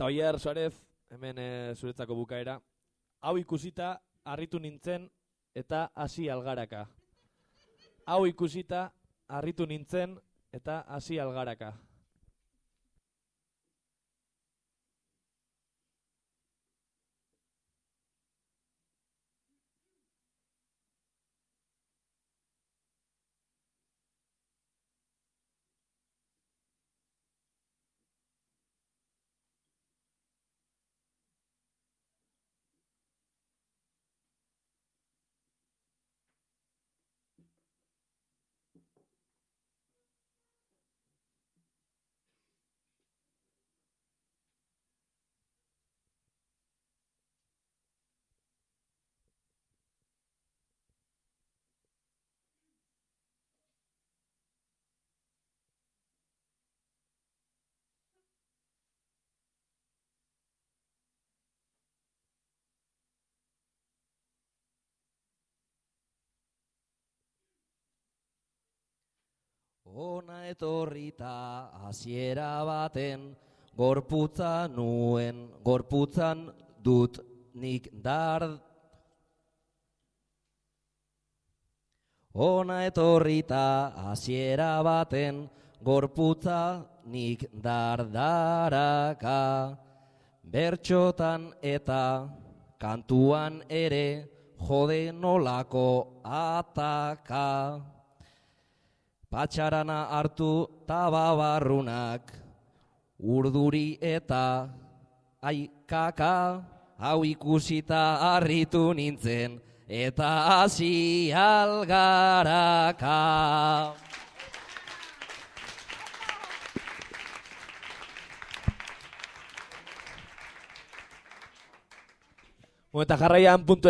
Eta Oier Suarez, hemen e, zuretzako bukaera. Hau ikusita, harritu nintzen eta hasi algaraka. Hau ikusita, harritu nintzen eta hasi algaraka. Ona etorrita hasiera baten gorputza nuen gorputzan dut nik dar. Ona etorrita hasiera baten gorputza nik dardaraka bertxotan eta kantuan ere jode nolako ataka Patxarana hartu tababarrunak urduri eta aikaka hau ikusita harritu nintzen eta hasi algaraka. Bueno, eta jarraian puntu